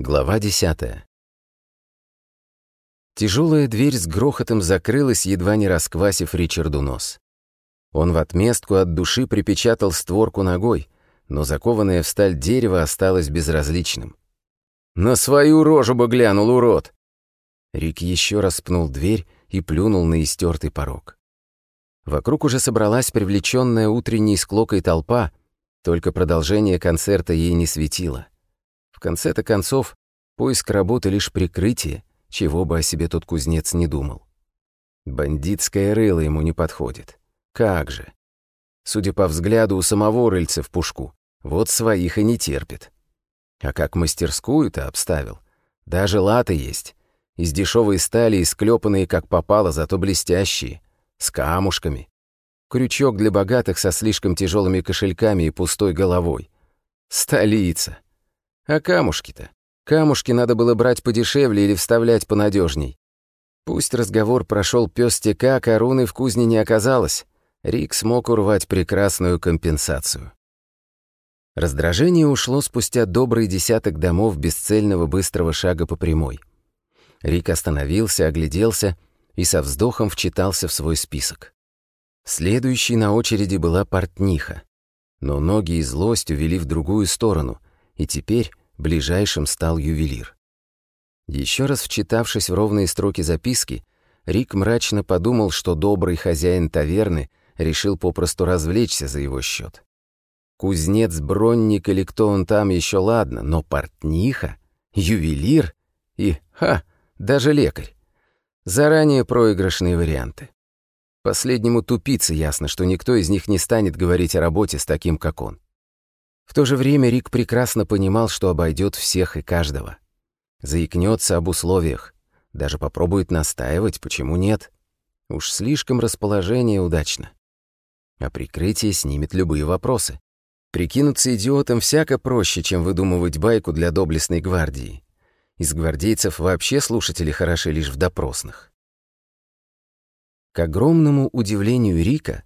Глава 10. Тяжелая дверь с грохотом закрылась, едва не расквасив Ричарду нос. Он в отместку от души припечатал створку ногой, но закованное в сталь дерево осталось безразличным. «На свою рожу бы глянул, урод!» Рик еще раз пнул дверь и плюнул на истертый порог. Вокруг уже собралась привлеченная утренней склокой толпа, только продолжение концерта ей не светило — в конце-то концов, поиск работы — лишь прикрытие, чего бы о себе тот кузнец не думал. Бандитское рыло ему не подходит. Как же? Судя по взгляду, у самого рыльца в пушку. Вот своих и не терпит. А как мастерскую-то обставил. Даже латы есть. Из дешевой стали, склепанные как попало, зато блестящие. С камушками. Крючок для богатых со слишком тяжелыми кошельками и пустой головой. Столица. А камушки-то? Камушки надо было брать подешевле или вставлять понадежней. Пусть разговор прошел пёстяка, короны в кузне не оказалось. Рик смог урвать прекрасную компенсацию. Раздражение ушло спустя добрый десяток домов бесцельного быстрого шага по прямой. Рик остановился, огляделся и со вздохом вчитался в свой список. Следующей на очереди была портниха. Но ноги и злость увели в другую сторону — и теперь ближайшим стал ювелир. Еще раз вчитавшись в ровные строки записки, Рик мрачно подумал, что добрый хозяин таверны решил попросту развлечься за его счет. Кузнец, бронник или кто он там еще ладно, но портниха, ювелир и, ха, даже лекарь. Заранее проигрышные варианты. Последнему тупице ясно, что никто из них не станет говорить о работе с таким, как он. В то же время Рик прекрасно понимал, что обойдет всех и каждого. Заикнется об условиях, даже попробует настаивать, почему нет. Уж слишком расположение удачно. А прикрытие снимет любые вопросы. Прикинуться идиотом всяко проще, чем выдумывать байку для доблестной гвардии. Из гвардейцев вообще слушатели хороши лишь в допросных. К огромному удивлению Рика,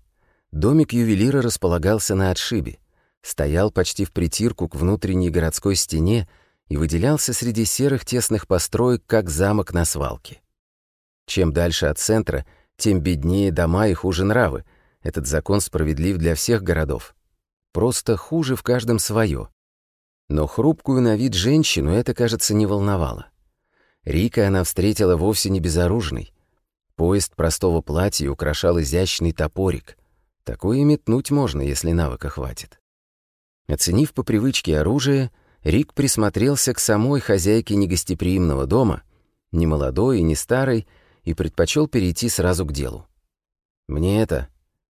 домик ювелира располагался на отшибе, стоял почти в притирку к внутренней городской стене и выделялся среди серых тесных построек, как замок на свалке. Чем дальше от центра, тем беднее дома и хуже нравы. Этот закон справедлив для всех городов. Просто хуже в каждом свое. Но хрупкую на вид женщину это, кажется, не волновало. Рика она встретила вовсе не безоружной. Поезд простого платья украшал изящный топорик. Такое метнуть можно, если навыка хватит. Оценив по привычке оружие, Рик присмотрелся к самой хозяйке негостеприимного дома, не молодой и не старой, и предпочел перейти сразу к делу. «Мне это...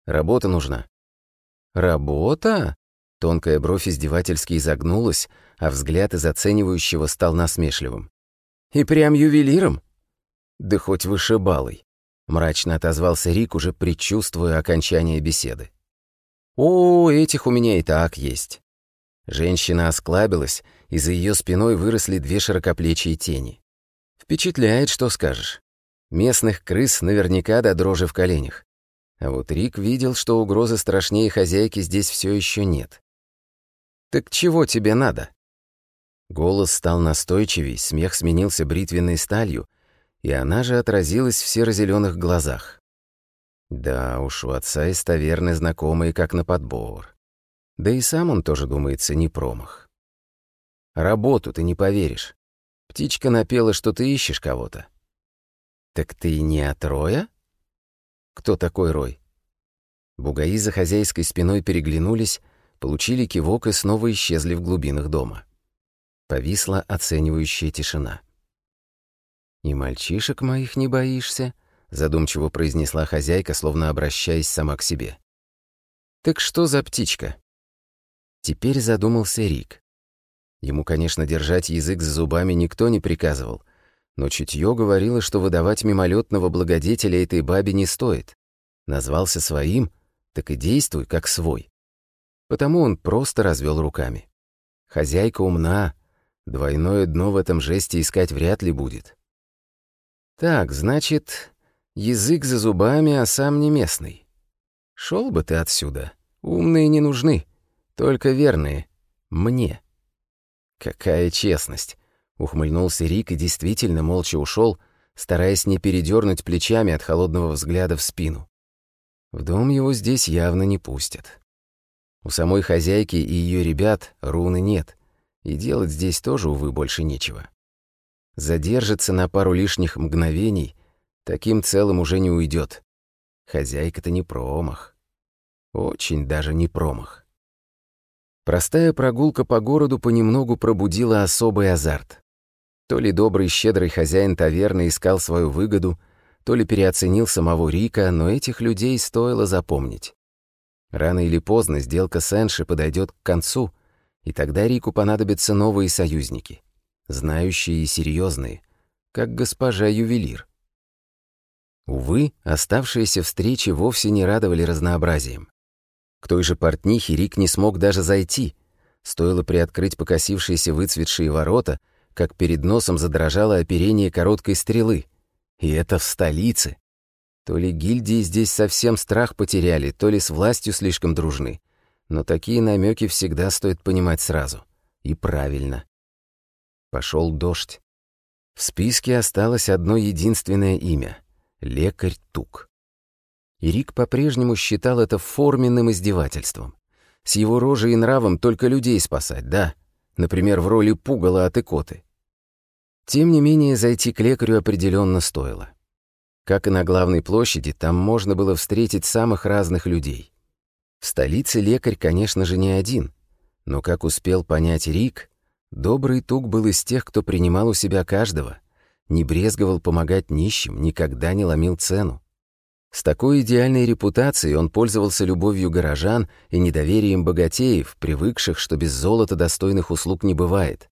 работа нужна». «Работа?» Тонкая бровь издевательски изогнулась, а взгляд из оценивающего стал насмешливым. «И прям ювелиром?» «Да хоть вышибалой», — мрачно отозвался Рик, уже предчувствуя окончание беседы. «О, этих у меня и так есть». Женщина осклабилась, и за ее спиной выросли две широкоплечие тени. Впечатляет, что скажешь. Местных крыс наверняка до дрожи в коленях. А вот Рик видел, что угрозы страшнее хозяйки здесь все еще нет. «Так чего тебе надо?» Голос стал настойчивей, смех сменился бритвенной сталью, и она же отразилась в серо-зелёных глазах. Да уж, у отца из таверны знакомые как на подбор. Да и сам он тоже, думается, не промах. Работу ты не поверишь. Птичка напела, что ты ищешь кого-то. Так ты не от Роя? Кто такой Рой? Бугаи за хозяйской спиной переглянулись, получили кивок и снова исчезли в глубинах дома. Повисла оценивающая тишина. «И мальчишек моих не боишься?» задумчиво произнесла хозяйка, словно обращаясь сама к себе. «Так что за птичка?» Теперь задумался Рик. Ему, конечно, держать язык за зубами никто не приказывал, но чутье говорило, что выдавать мимолетного благодетеля этой бабе не стоит. Назвался своим, так и действуй, как свой. Потому он просто развел руками. Хозяйка умна, двойное дно в этом жесте искать вряд ли будет. «Так, значит, Язык за зубами, а сам не местный. Шел бы ты отсюда. Умные не нужны, только верные. Мне. Какая честность. Ухмыльнулся Рик и действительно молча ушел, стараясь не передернуть плечами от холодного взгляда в спину. В дом его здесь явно не пустят. У самой хозяйки и ее ребят руны нет, и делать здесь тоже, увы, больше нечего. Задержится на пару лишних мгновений, Таким целым уже не уйдет. Хозяйка-то не промах. Очень даже не промах. Простая прогулка по городу понемногу пробудила особый азарт. То ли добрый, щедрый хозяин таверны искал свою выгоду, то ли переоценил самого Рика, но этих людей стоило запомнить. Рано или поздно сделка с Энши подойдет к концу, и тогда Рику понадобятся новые союзники, знающие и серьезные, как госпожа ювелир. Увы, оставшиеся встречи вовсе не радовали разнообразием. К той же портнихе Рик не смог даже зайти. Стоило приоткрыть покосившиеся выцветшие ворота, как перед носом задрожало оперение короткой стрелы. И это в столице. То ли гильдии здесь совсем страх потеряли, то ли с властью слишком дружны. Но такие намеки всегда стоит понимать сразу. И правильно. Пошел дождь. В списке осталось одно единственное имя — Лекарь Тук. Ирик по-прежнему считал это форменным издевательством. С его рожей и нравом только людей спасать, да. Например, в роли пугала от икоты. Тем не менее, зайти к лекарю определенно стоило. Как и на главной площади, там можно было встретить самых разных людей. В столице лекарь, конечно же, не один. Но, как успел понять Рик, добрый Тук был из тех, кто принимал у себя каждого — не брезговал помогать нищим, никогда не ломил цену. С такой идеальной репутацией он пользовался любовью горожан и недоверием богатеев, привыкших, что без золота достойных услуг не бывает.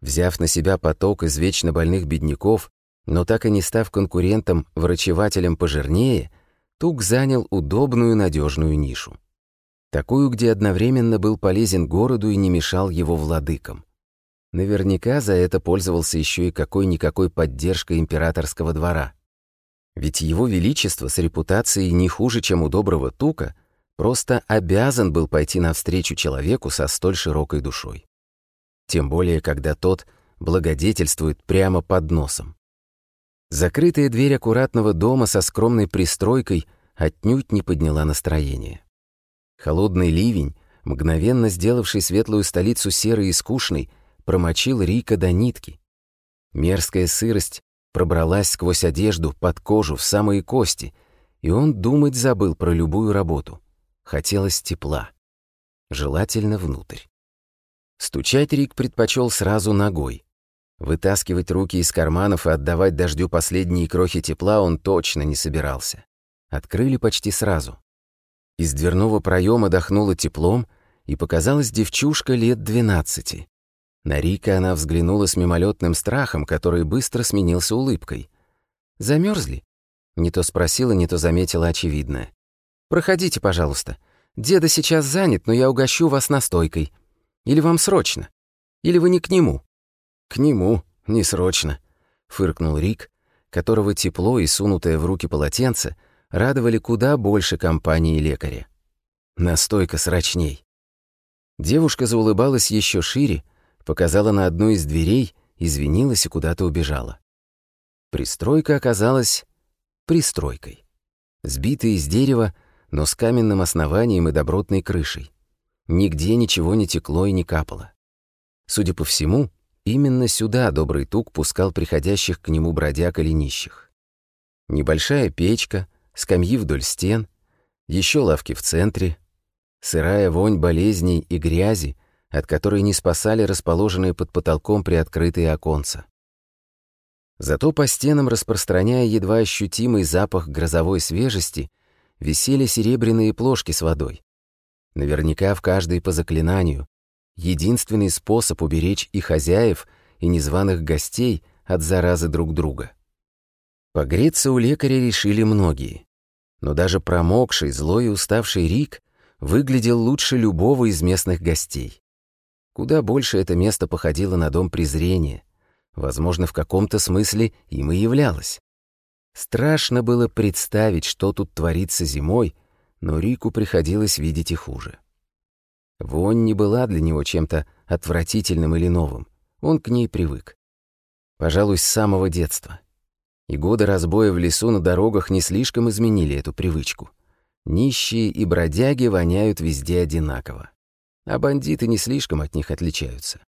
Взяв на себя поток из вечно больных бедняков, но так и не став конкурентом, врачевателем пожирнее, Тук занял удобную, надежную нишу. Такую, где одновременно был полезен городу и не мешал его владыкам. Наверняка за это пользовался еще и какой-никакой поддержкой императорского двора. Ведь его величество с репутацией не хуже, чем у доброго тука, просто обязан был пойти навстречу человеку со столь широкой душой. Тем более, когда тот благодетельствует прямо под носом. Закрытая дверь аккуратного дома со скромной пристройкой отнюдь не подняла настроение. Холодный ливень, мгновенно сделавший светлую столицу серой и скучной, промочил Рика до нитки. Мерзкая сырость пробралась сквозь одежду, под кожу, в самые кости, и он думать забыл про любую работу. Хотелось тепла. Желательно внутрь. Стучать Рик предпочел сразу ногой. Вытаскивать руки из карманов и отдавать дождю последние крохи тепла он точно не собирался. Открыли почти сразу. Из дверного проема дохнуло теплом, и показалась девчушка лет двенадцати. На Рика она взглянула с мимолетным страхом, который быстро сменился улыбкой. Замерзли? Не то спросила, не то заметила очевидное. «Проходите, пожалуйста. Деда сейчас занят, но я угощу вас настойкой. Или вам срочно? Или вы не к нему?» «К нему, не срочно», — фыркнул Рик, которого тепло и сунутое в руки полотенце радовали куда больше компании лекаря. Настойка срочней. Девушка заулыбалась еще шире, показала на одну из дверей, извинилась и куда-то убежала. Пристройка оказалась пристройкой. Сбитая из дерева, но с каменным основанием и добротной крышей. Нигде ничего не текло и не капало. Судя по всему, именно сюда добрый тук пускал приходящих к нему бродяг или нищих. Небольшая печка, скамьи вдоль стен, еще лавки в центре, сырая вонь болезней и грязи — от которой не спасали расположенные под потолком приоткрытые оконца. Зато по стенам, распространяя едва ощутимый запах грозовой свежести, висели серебряные плошки с водой. Наверняка в каждой по заклинанию. Единственный способ уберечь и хозяев, и незваных гостей от заразы друг друга. Погреться у лекаря решили многие. Но даже промокший, злой и уставший Рик выглядел лучше любого из местных гостей. Куда больше это место походило на дом презрения. Возможно, в каком-то смысле им и являлось. Страшно было представить, что тут творится зимой, но Рику приходилось видеть и хуже. Вонь не была для него чем-то отвратительным или новым. Он к ней привык. Пожалуй, с самого детства. И годы разбоя в лесу на дорогах не слишком изменили эту привычку. Нищие и бродяги воняют везде одинаково а бандиты не слишком от них отличаются.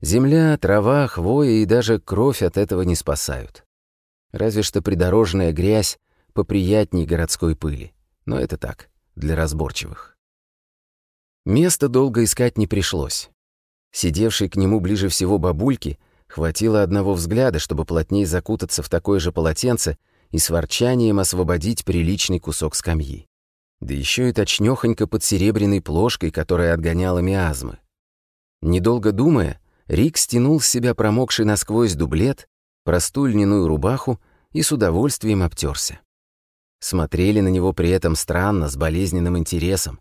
Земля, трава, хвоя и даже кровь от этого не спасают. Разве что придорожная грязь поприятней городской пыли. Но это так, для разборчивых. Место долго искать не пришлось. Сидевшей к нему ближе всего бабульки хватило одного взгляда, чтобы плотнее закутаться в такое же полотенце и с ворчанием освободить приличный кусок скамьи. Да еще и точнёхонько под серебряной плошкой, которая отгоняла миазмы. Недолго думая, Рик стянул с себя промокший насквозь дублет, простую льняную рубаху и с удовольствием обтерся. Смотрели на него при этом странно, с болезненным интересом.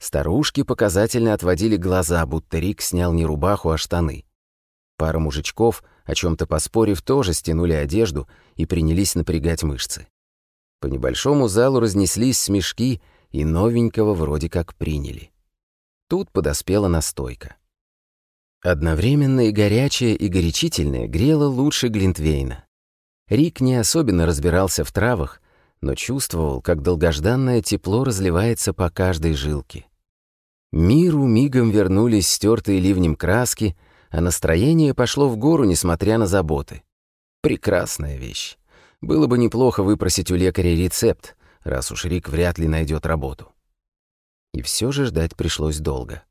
Старушки показательно отводили глаза, будто Рик снял не рубаху, а штаны. Пара мужичков, о чем то поспорив, тоже стянули одежду и принялись напрягать мышцы. По небольшому залу разнеслись смешки и новенького вроде как приняли. Тут подоспела настойка. Одновременно и горячая, и горячительная грела лучше Глинтвейна. Рик не особенно разбирался в травах, но чувствовал, как долгожданное тепло разливается по каждой жилке. Миру мигом вернулись стертые ливнем краски, а настроение пошло в гору, несмотря на заботы. Прекрасная вещь. Было бы неплохо выпросить у лекаря рецепт, раз уж Рик вряд ли найдет работу. И все же ждать пришлось долго.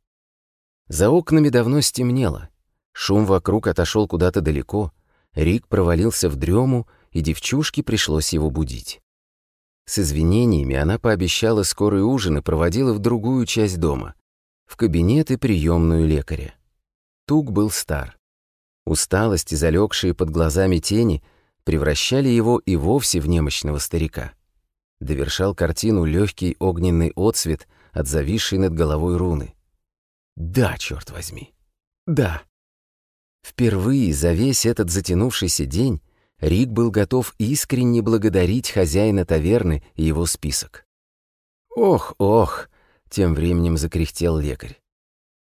За окнами давно стемнело. Шум вокруг отошел куда-то далеко. Рик провалился в дрему, и девчушке пришлось его будить. С извинениями она пообещала скорый ужин и проводила в другую часть дома, в кабинет и приемную лекаря. Тук был стар. Усталость и залегшие под глазами тени превращали его и вовсе в немощного старика. Довершал картину легкий огненный отсвет от зависшей над головой руны. Да, черт возьми. Да. Впервые за весь этот затянувшийся день Рик был готов искренне благодарить хозяина таверны и его список. «Ох, ох!» — тем временем закряхтел лекарь.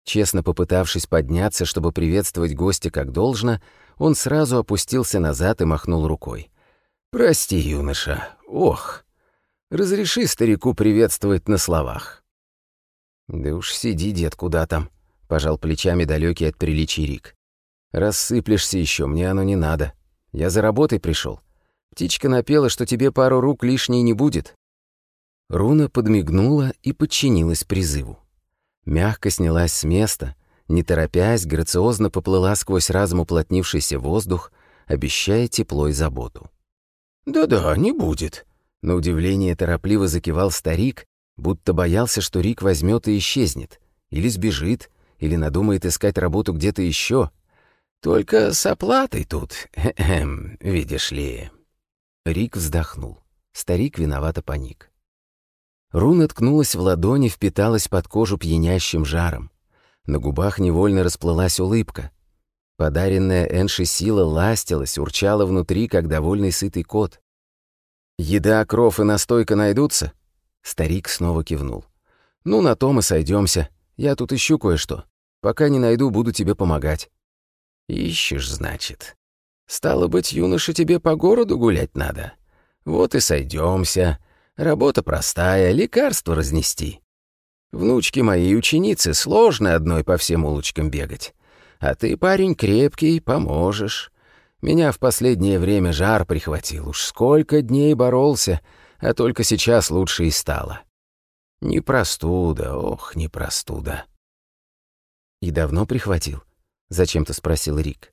Честно попытавшись подняться, чтобы приветствовать гостя как должно, он сразу опустился назад и махнул рукой. «Прости, юноша, ох!» Разреши старику приветствовать на словах». «Да уж сиди, дед, куда там», — пожал плечами далекий от приличий Рик. «Рассыплешься еще, мне оно не надо. Я за работой пришел. Птичка напела, что тебе пару рук лишней не будет». Руна подмигнула и подчинилась призыву. Мягко снялась с места, не торопясь, грациозно поплыла сквозь разом уплотнившийся воздух, обещая тепло и заботу. «Да-да, не будет», на удивление торопливо закивал старик, будто боялся, что Рик возьмет и исчезнет, или сбежит, или надумает искать работу где-то еще. Только с оплатой тут, эм, видишь ли. Рик вздохнул. Старик виновато паник. Руна ткнулась в ладони, впиталась под кожу пьянящим жаром. На губах невольно расплылась улыбка. Подаренная Энши сила ластилась, урчала внутри, как довольный сытый кот. «Еда, кров и настойка найдутся?» Старик снова кивнул. «Ну, на том и сойдемся. Я тут ищу кое-что. Пока не найду, буду тебе помогать». «Ищешь, значит?» «Стало быть, юноша, тебе по городу гулять надо. Вот и сойдемся. Работа простая, лекарство разнести. Внучки моей ученицы сложно одной по всем улочкам бегать. А ты, парень, крепкий, поможешь. Меня в последнее время жар прихватил. Уж сколько дней боролся, а только сейчас лучше и стало. Не простуда, ох, не простуда. И давно прихватил? Зачем-то спросил Рик.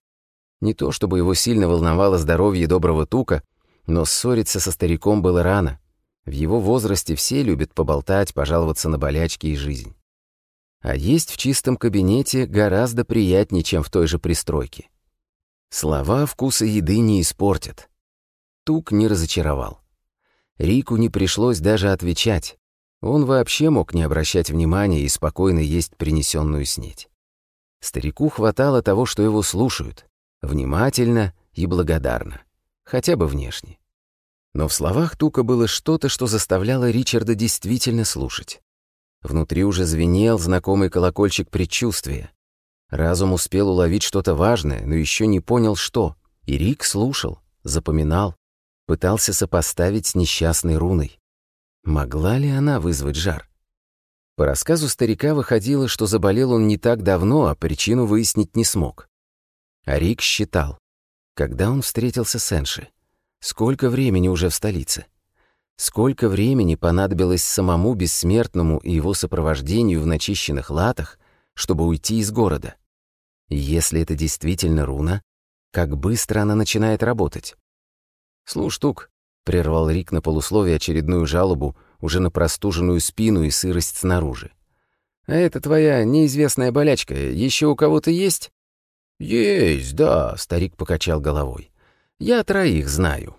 Не то чтобы его сильно волновало здоровье доброго тука, но ссориться со стариком было рано. В его возрасте все любят поболтать, пожаловаться на болячки и жизнь. А есть в чистом кабинете гораздо приятнее, чем в той же пристройке. Слова вкуса еды не испортят. Тук не разочаровал. Рику не пришлось даже отвечать. Он вообще мог не обращать внимания и спокойно есть принесенную снеть. Старику хватало того, что его слушают, внимательно и благодарно, хотя бы внешне. Но в словах Тука было что-то, что заставляло Ричарда действительно слушать. Внутри уже звенел знакомый колокольчик предчувствия, Разум успел уловить что-то важное, но еще не понял, что. И Рик слушал, запоминал, пытался сопоставить с несчастной руной. Могла ли она вызвать жар? По рассказу старика выходило, что заболел он не так давно, а причину выяснить не смог. А Рик считал, когда он встретился с Энши, сколько времени уже в столице, сколько времени понадобилось самому бессмертному и его сопровождению в начищенных латах, чтобы уйти из города. Если это действительно руна, как быстро она начинает работать. «Слушь, Тук», — прервал Рик на полусловие очередную жалобу, уже на простуженную спину и сырость снаружи. «А это твоя неизвестная болячка еще у кого-то есть?» «Есть, да», — старик покачал головой. «Я троих знаю.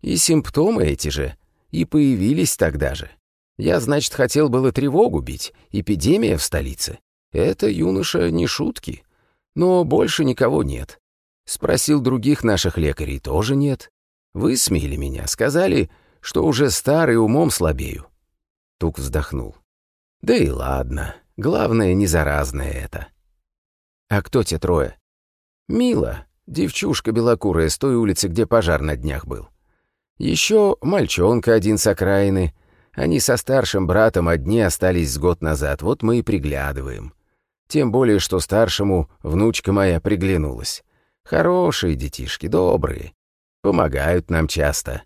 И симптомы эти же, и появились тогда же. Я, значит, хотел было тревогу бить, эпидемия в столице. Это юноша не шутки. Но больше никого нет. Спросил других наших лекарей, тоже нет. Вы смели меня, сказали, что уже старый умом слабею. Тук вздохнул. Да и ладно, главное, не заразное это. А кто те трое? Мила, девчушка белокурая с той улицы, где пожар на днях был. Еще мальчонка один с окраины. Они со старшим братом одни остались с год назад, вот мы и приглядываем. Тем более, что старшему внучка моя приглянулась. Хорошие детишки, добрые. Помогают нам часто.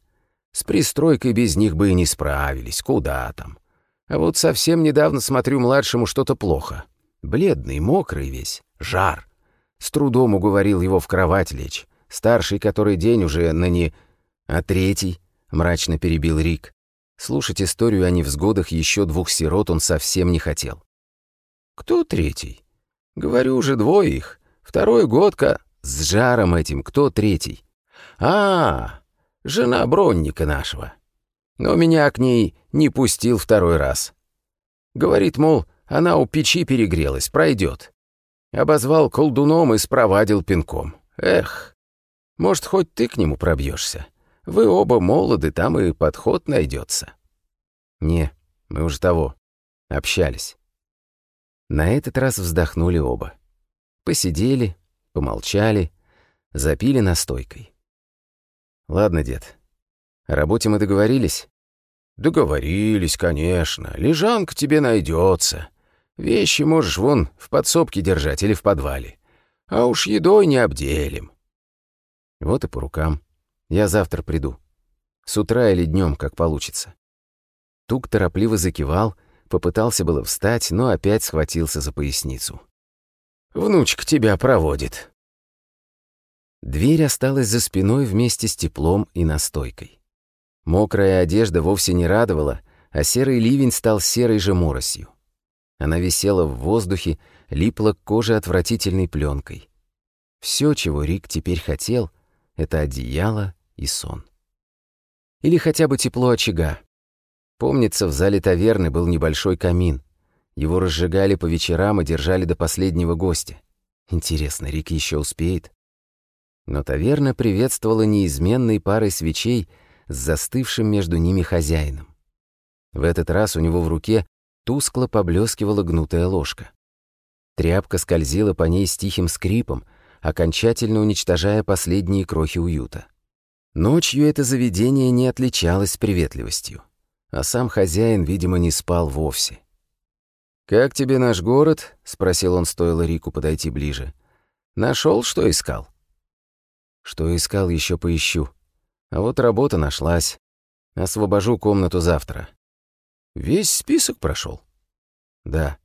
С пристройкой без них бы и не справились, куда там. А вот совсем недавно смотрю младшему что-то плохо. Бледный, мокрый весь, жар. С трудом уговорил его в кровать лечь. Старший, который день уже на не... А третий, мрачно перебил Рик. Слушать историю о невзгодах еще двух сирот он совсем не хотел. Кто третий? Говорю уже двоих. Второй годка. С жаром этим кто третий? А, жена Бронника нашего. Но меня к ней не пустил второй раз. Говорит, мол, она у печи перегрелась, пройдет. Обозвал колдуном и спровадил пинком. Эх, может, хоть ты к нему пробьешься. Вы оба молоды, там и подход найдется. Не, мы уже того, общались. На этот раз вздохнули оба. Посидели, помолчали, запили настойкой. «Ладно, дед, о работе мы договорились?» «Договорились, конечно. Лежанка тебе найдется. Вещи можешь вон в подсобке держать или в подвале. А уж едой не обделим». «Вот и по рукам. Я завтра приду. С утра или днем, как получится». Тук торопливо закивал — Попытался было встать, но опять схватился за поясницу. «Внучка тебя проводит». Дверь осталась за спиной вместе с теплом и настойкой. Мокрая одежда вовсе не радовала, а серый ливень стал серой же моросью. Она висела в воздухе, липла к коже отвратительной пленкой. Все, чего Рик теперь хотел, — это одеяло и сон. Или хотя бы тепло очага, Помнится, в зале таверны был небольшой камин. Его разжигали по вечерам и держали до последнего гостя. Интересно, Рик еще успеет? Но таверна приветствовала неизменной парой свечей с застывшим между ними хозяином. В этот раз у него в руке тускло поблескивала гнутая ложка. Тряпка скользила по ней с тихим скрипом, окончательно уничтожая последние крохи уюта. Ночью это заведение не отличалось приветливостью а сам хозяин, видимо, не спал вовсе. «Как тебе наш город?» — спросил он, стоило Рику подойти ближе. Нашел, что искал?» «Что искал, еще поищу. А вот работа нашлась. Освобожу комнату завтра». «Весь список прошел. «Да».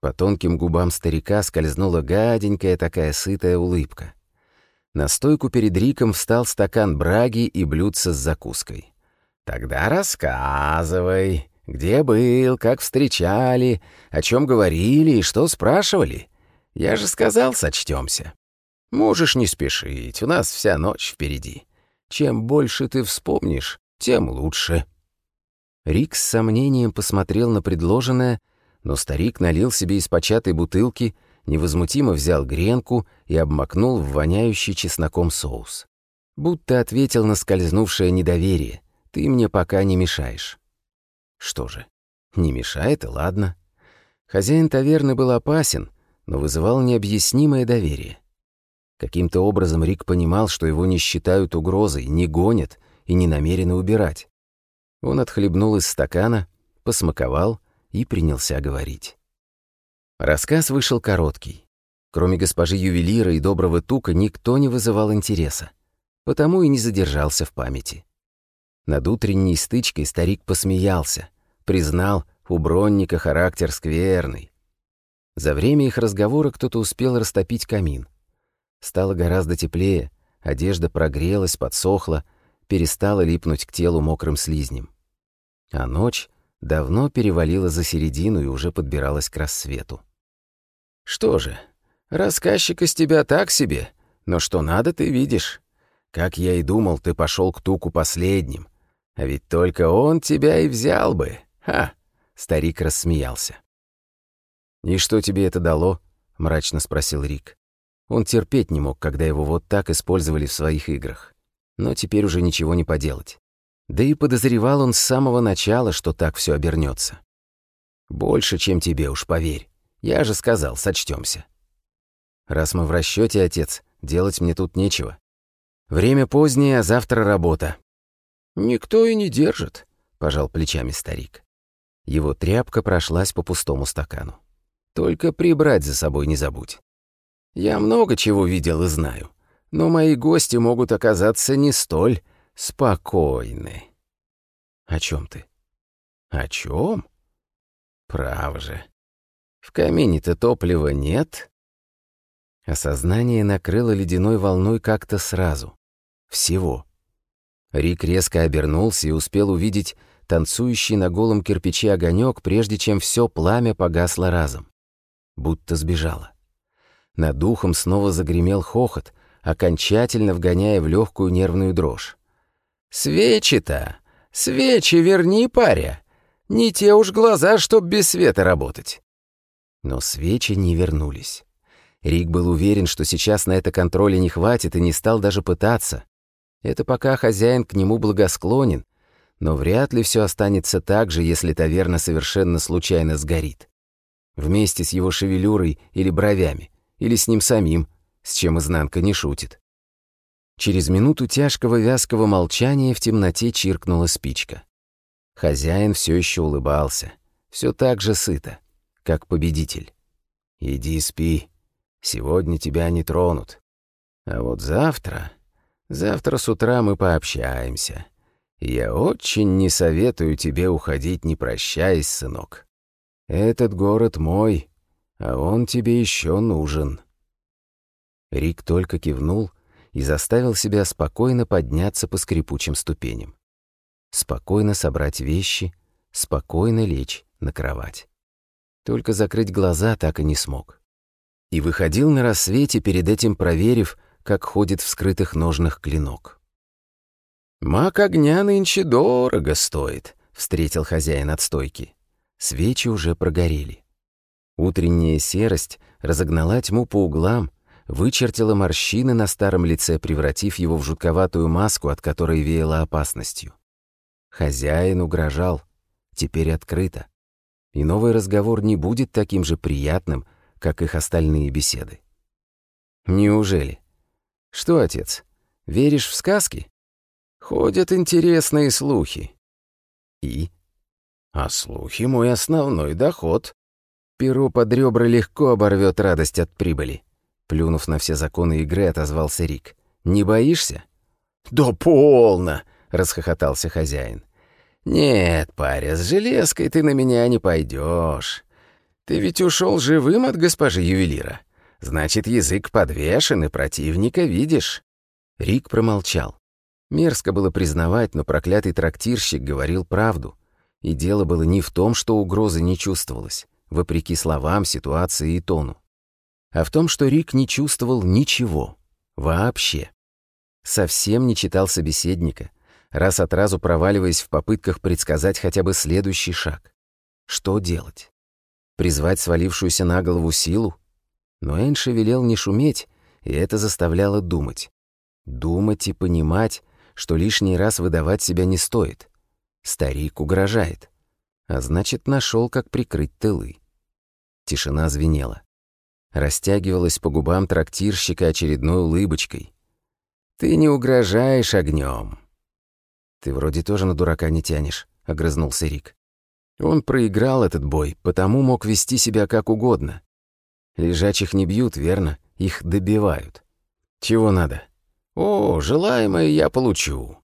По тонким губам старика скользнула гаденькая такая сытая улыбка. На стойку перед Риком встал стакан браги и блюдце с закуской. Тогда рассказывай, где был, как встречали, о чем говорили и что спрашивали. Я же сказал, сочтемся. Можешь не спешить, у нас вся ночь впереди. Чем больше ты вспомнишь, тем лучше». Рик с сомнением посмотрел на предложенное, но старик налил себе из початой бутылки, невозмутимо взял гренку и обмакнул в воняющий чесноком соус. Будто ответил на скользнувшее недоверие — ты мне пока не мешаешь». «Что же, не мешает и ладно». Хозяин таверны был опасен, но вызывал необъяснимое доверие. Каким-то образом Рик понимал, что его не считают угрозой, не гонят и не намерены убирать. Он отхлебнул из стакана, посмаковал и принялся говорить. Рассказ вышел короткий. Кроме госпожи ювелира и доброго тука никто не вызывал интереса, потому и не задержался в памяти. Над утренней стычкой старик посмеялся, признал, у Бронника характер скверный. За время их разговора кто-то успел растопить камин. Стало гораздо теплее, одежда прогрелась, подсохла, перестала липнуть к телу мокрым слизнем. А ночь давно перевалила за середину и уже подбиралась к рассвету. «Что же, рассказчик из тебя так себе, но что надо, ты видишь. Как я и думал, ты пошел к Туку последним, а ведь только он тебя и взял бы. Ха!» Старик рассмеялся. «И что тебе это дало?» — мрачно спросил Рик. Он терпеть не мог, когда его вот так использовали в своих играх. Но теперь уже ничего не поделать. Да и подозревал он с самого начала, что так все обернется. «Больше, чем тебе уж, поверь. Я же сказал, сочтёмся». «Раз мы в расчёте, отец, делать мне тут нечего. Время позднее, а завтра работа. «Никто и не держит», — пожал плечами старик. Его тряпка прошлась по пустому стакану. «Только прибрать за собой не забудь. Я много чего видел и знаю, но мои гости могут оказаться не столь спокойны». «О чем ты?» «О чем? «Право же. В камине-то топлива нет». Осознание накрыло ледяной волной как-то сразу. Всего. Рик резко обернулся и успел увидеть танцующий на голом кирпиче огонек, прежде чем все пламя погасло разом. Будто сбежало. Над духом снова загремел хохот, окончательно вгоняя в легкую нервную дрожь. «Свечи-то! Свечи верни, паря! Не те уж глаза, чтоб без света работать!» Но свечи не вернулись. Рик был уверен, что сейчас на это контроля не хватит, и не стал даже пытаться. Это пока хозяин к нему благосклонен, но вряд ли все останется так же, если таверна совершенно случайно сгорит. Вместе с его шевелюрой или бровями, или с ним самим, с чем изнанка не шутит. Через минуту тяжкого вязкого молчания в темноте чиркнула спичка. Хозяин все еще улыбался, все так же сыто, как победитель. «Иди спи, сегодня тебя не тронут. А вот завтра...» Завтра с утра мы пообщаемся. Я очень не советую тебе уходить, не прощаясь, сынок. Этот город мой, а он тебе еще нужен». Рик только кивнул и заставил себя спокойно подняться по скрипучим ступеням. Спокойно собрать вещи, спокойно лечь на кровать. Только закрыть глаза так и не смог. И выходил на рассвете, перед этим проверив, как ходит в скрытых ножных клинок. «Мак огня нынче дорого стоит», — встретил хозяин от стойки. Свечи уже прогорели. Утренняя серость разогнала тьму по углам, вычертила морщины на старом лице, превратив его в жутковатую маску, от которой веяло опасностью. Хозяин угрожал. Теперь открыто. И новый разговор не будет таким же приятным, как их остальные беседы. «Неужели?» Что, отец, веришь в сказки? Ходят интересные слухи. И? А слухи — мой основной доход. Перо под ребра легко оборвет радость от прибыли. Плюнув на все законы игры, отозвался Рик. Не боишься? Да полно! Расхохотался хозяин. «Нет, паря, с железкой ты на меня не пойдешь. Ты ведь ушел живым от госпожи ювелира. Значит, язык подвешен, и противника видишь». Рик промолчал. Мерзко было признавать, но проклятый трактирщик говорил правду. И дело было не в том, что угрозы не чувствовалось, вопреки словам, ситуации и тону, а в том, что Рик не чувствовал ничего. Вообще. Совсем не читал собеседника, раз от разу проваливаясь в попытках предсказать хотя бы следующий шаг. Что делать? Призвать свалившуюся на голову силу? Но Энши велел не шуметь, и это заставляло думать. Думать и понимать, что лишний раз выдавать себя не стоит. Старик угрожает. А значит, нашел, как прикрыть тылы. Тишина звенела. Растягивалась по губам трактирщика очередной улыбочкой. «Ты не угрожаешь огнем. «Ты вроде тоже на дурака не тянешь», — огрызнулся Рик. Он проиграл этот бой, потому мог вести себя как угодно. Лежачих не бьют, верно? Их добивают. Чего надо? О, желаемое я получу.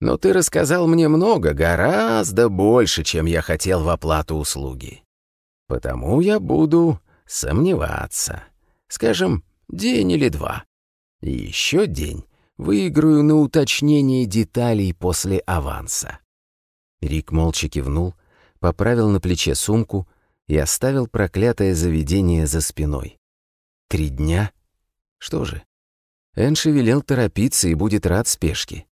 Но ты рассказал мне много, гораздо больше, чем я хотел в оплату услуги. Потому я буду сомневаться. Скажем, день или два. И еще день выиграю на уточнение деталей после аванса». Рик молча кивнул, поправил на плече сумку, и оставил проклятое заведение за спиной. Три дня? Что же? Энши велел торопиться и будет рад спешке.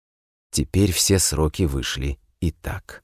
Теперь все сроки вышли и так.